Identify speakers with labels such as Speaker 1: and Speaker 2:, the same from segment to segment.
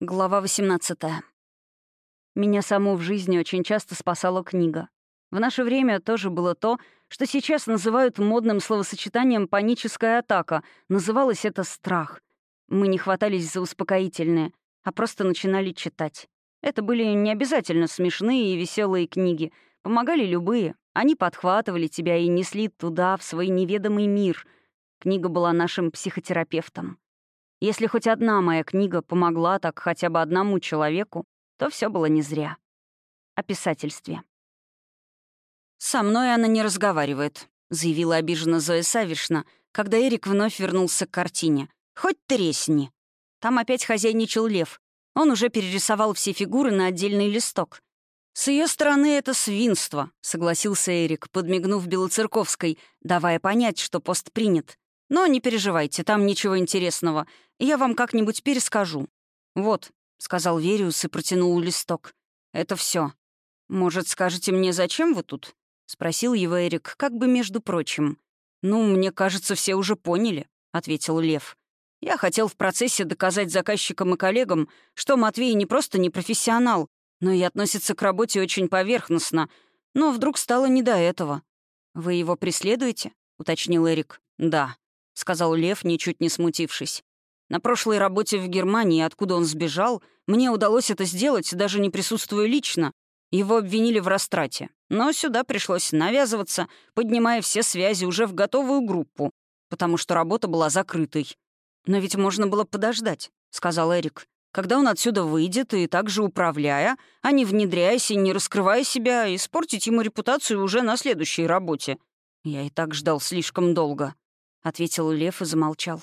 Speaker 1: Глава 18. Меня саму в жизни очень часто спасала книга. В наше время тоже было то, что сейчас называют модным словосочетанием «паническая атака». Называлось это «страх». Мы не хватались за успокоительные, а просто начинали читать. Это были не обязательно смешные и веселые книги. Помогали любые. Они подхватывали тебя и несли туда, в свой неведомый мир. Книга была нашим психотерапевтом. Если хоть одна моя книга помогла так хотя бы одному человеку, то все было не зря. О писательстве. «Со мной она не разговаривает», — заявила обиженно Зоя Савишна, когда Эрик вновь вернулся к картине. «Хоть тресни». Там опять хозяйничал лев. Он уже перерисовал все фигуры на отдельный листок. «С ее стороны это свинство», — согласился Эрик, подмигнув Белоцерковской, давая понять, что пост принят. «Но не переживайте, там ничего интересного. Я вам как-нибудь перескажу». «Вот», — сказал Вериус и протянул листок. «Это все. Может, скажете мне, зачем вы тут?» — спросил его Эрик, как бы между прочим. «Ну, мне кажется, все уже поняли», — ответил Лев. «Я хотел в процессе доказать заказчикам и коллегам, что Матвей не просто не профессионал, но и относится к работе очень поверхностно. Но вдруг стало не до этого». «Вы его преследуете?» — уточнил Эрик. «Да», — сказал Лев, ничуть не смутившись. На прошлой работе в Германии, откуда он сбежал, мне удалось это сделать, даже не присутствуя лично. Его обвинили в растрате. Но сюда пришлось навязываться, поднимая все связи уже в готовую группу, потому что работа была закрытой. «Но ведь можно было подождать», — сказал Эрик. «Когда он отсюда выйдет, и также управляя, а не внедряясь и не раскрывая себя, испортить ему репутацию уже на следующей работе». «Я и так ждал слишком долго», — ответил Лев и замолчал.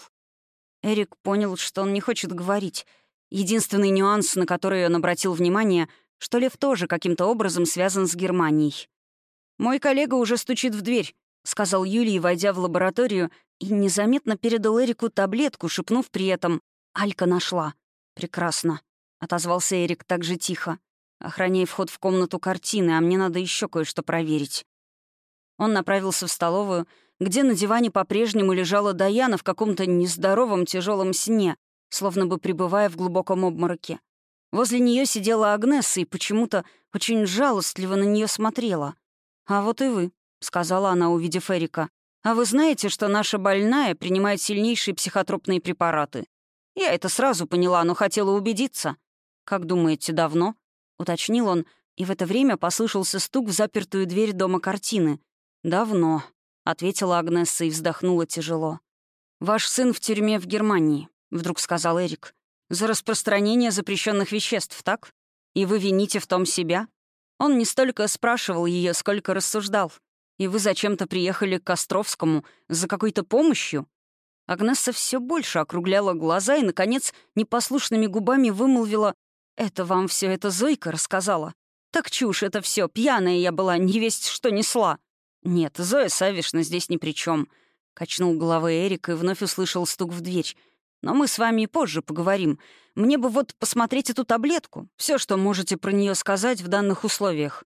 Speaker 1: Эрик понял, что он не хочет говорить. Единственный нюанс, на который он обратил внимание, что Лев тоже каким-то образом связан с Германией. «Мой коллега уже стучит в дверь», — сказал Юлий, войдя в лабораторию, и незаметно передал Эрику таблетку, шепнув при этом «Алька нашла». «Прекрасно», — отозвался Эрик так же тихо. «Охраняй вход в комнату картины, а мне надо еще кое-что проверить». Он направился в столовую, где на диване по-прежнему лежала Даяна в каком-то нездоровом тяжелом сне, словно бы пребывая в глубоком обмороке. Возле нее сидела Агнесса и почему-то очень жалостливо на нее смотрела. «А вот и вы», — сказала она, увидев Эрика. «А вы знаете, что наша больная принимает сильнейшие психотропные препараты? Я это сразу поняла, но хотела убедиться. Как думаете, давно?» — уточнил он, и в это время послышался стук в запертую дверь дома картины. «Давно», — ответила Агнесса и вздохнула тяжело. «Ваш сын в тюрьме в Германии», — вдруг сказал Эрик. «За распространение запрещенных веществ, так? И вы вините в том себя?» Он не столько спрашивал ее, сколько рассуждал. «И вы зачем-то приехали к Костровскому за какой-то помощью?» Агнесса все больше округляла глаза и, наконец, непослушными губами вымолвила «Это вам все это Зойка рассказала. Так чушь это все, пьяная я была, невесть что несла». «Нет, Зоя Савишна здесь ни при чем, качнул головой Эрик и вновь услышал стук в дверь. «Но мы с вами и позже поговорим. Мне бы вот посмотреть эту таблетку. Все, что можете про нее сказать в данных условиях».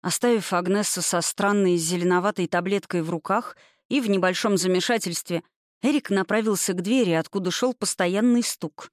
Speaker 1: Оставив Агнессу со странной зеленоватой таблеткой в руках и в небольшом замешательстве, Эрик направился к двери, откуда шел постоянный стук.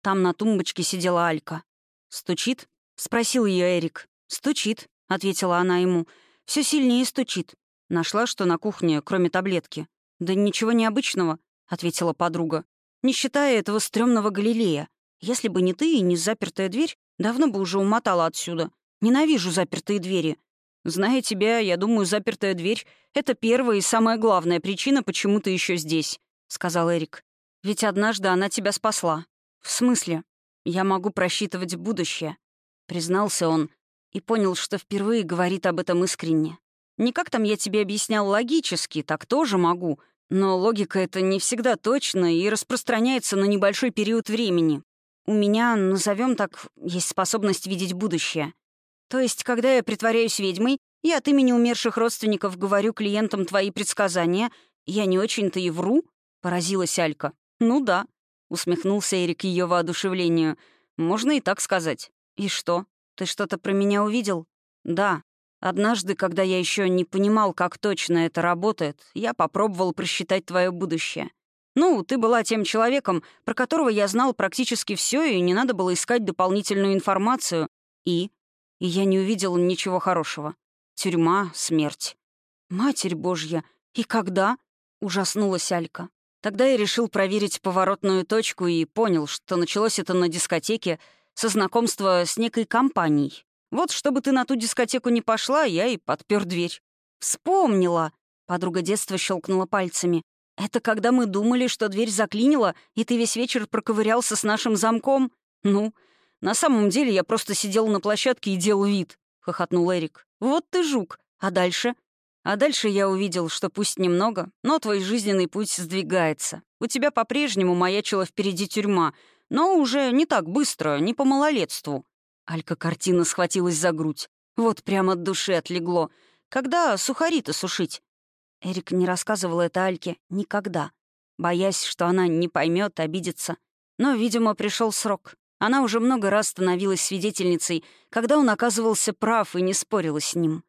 Speaker 1: Там на тумбочке сидела Алька. «Стучит?» — спросил ее Эрик. «Стучит», — ответила она ему. Все сильнее стучит. Нашла, что на кухне, кроме таблетки. «Да ничего необычного», — ответила подруга. «Не считая этого стрёмного Галилея. Если бы не ты и не запертая дверь, давно бы уже умотала отсюда. Ненавижу запертые двери. Зная тебя, я думаю, запертая дверь — это первая и самая главная причина, почему ты еще здесь», — сказал Эрик. «Ведь однажды она тебя спасла». «В смысле? Я могу просчитывать будущее», — признался он и понял, что впервые говорит об этом искренне. Не как там я тебе объяснял логически, так тоже могу, но логика это не всегда точно и распространяется на небольшой период времени. У меня, назовем так, есть способность видеть будущее. То есть, когда я притворяюсь ведьмой, и от имени умерших родственников говорю клиентам твои предсказания, я не очень-то и вру, — поразилась Алька. «Ну да», — усмехнулся Эрик ее воодушевлению. «Можно и так сказать. И что? Ты что-то про меня увидел?» «Да», Однажды, когда я еще не понимал, как точно это работает, я попробовал просчитать твое будущее. Ну, ты была тем человеком, про которого я знал практически все, и не надо было искать дополнительную информацию. И? И я не увидел ничего хорошего. Тюрьма, смерть. Матерь Божья, и когда? Ужаснулась Алька. Тогда я решил проверить поворотную точку и понял, что началось это на дискотеке со знакомства с некой компанией. Вот чтобы ты на ту дискотеку не пошла, я и подпер дверь. «Вспомнила!» — подруга детства щелкнула пальцами. «Это когда мы думали, что дверь заклинила, и ты весь вечер проковырялся с нашим замком? Ну, на самом деле я просто сидел на площадке и делал вид», — хохотнул Эрик. «Вот ты жук. А дальше?» А дальше я увидел, что пусть немного, но твой жизненный путь сдвигается. У тебя по-прежнему маячила впереди тюрьма, но уже не так быстро, не по малолетству. Алька картина схватилась за грудь. Вот прямо от души отлегло. Когда сухари-то сушить? Эрик не рассказывал это Альке никогда, боясь, что она не поймет, обидится. Но, видимо, пришел срок. Она уже много раз становилась свидетельницей, когда он оказывался прав и не спорила с ним.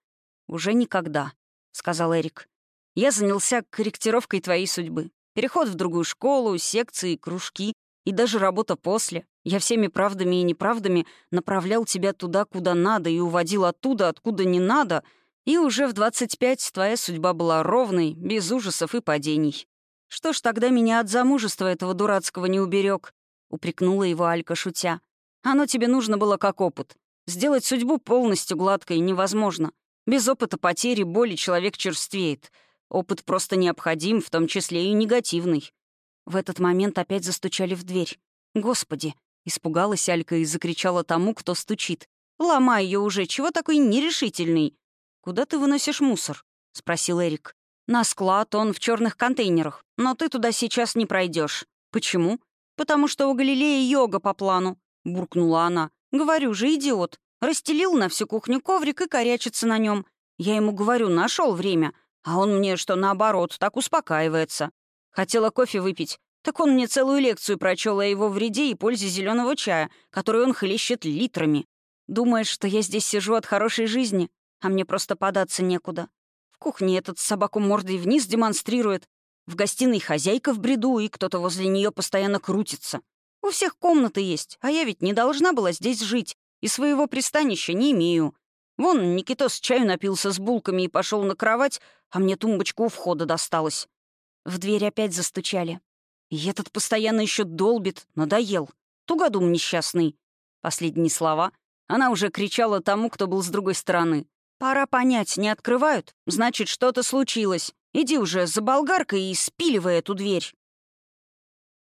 Speaker 1: «Уже никогда», — сказал Эрик. «Я занялся корректировкой твоей судьбы. Переход в другую школу, секции, кружки и даже работа после. Я всеми правдами и неправдами направлял тебя туда, куда надо, и уводил оттуда, откуда не надо — и уже в 25 твоя судьба была ровной, без ужасов и падений. Что ж тогда меня от замужества этого дурацкого не уберег? упрекнула его Алька, шутя. Оно тебе нужно было как опыт. Сделать судьбу полностью гладкой невозможно. Без опыта потери, боли человек черствеет. Опыт просто необходим, в том числе и негативный. В этот момент опять застучали в дверь. «Господи!» — испугалась Алька и закричала тому, кто стучит. «Ломай ее уже, чего такой нерешительный?» «Куда ты выносишь мусор?» — спросил Эрик. «На склад, он в черных контейнерах. Но ты туда сейчас не пройдешь. «Почему?» «Потому что у Галилея йога по плану», — буркнула она. «Говорю же, идиот. Расстелил на всю кухню коврик и корячится на нем. Я ему говорю, нашел время, а он мне, что наоборот, так успокаивается. Хотела кофе выпить, так он мне целую лекцию прочел о его вреде и пользе зеленого чая, который он хлещет литрами. Думаешь, что я здесь сижу от хорошей жизни? а мне просто податься некуда. В кухне этот собаку мордой вниз демонстрирует, в гостиной хозяйка в бреду, и кто-то возле нее постоянно крутится. У всех комнаты есть, а я ведь не должна была здесь жить, и своего пристанища не имею. Вон Никитос чаю напился с булками и пошел на кровать, а мне тумбочка у входа досталась. В дверь опять застучали. И этот постоянно еще долбит, надоел. Тугодум несчастный. Последние слова она уже кричала тому, кто был с другой стороны. «Пора понять, не открывают? Значит, что-то случилось. Иди уже за болгаркой и спиливай эту дверь».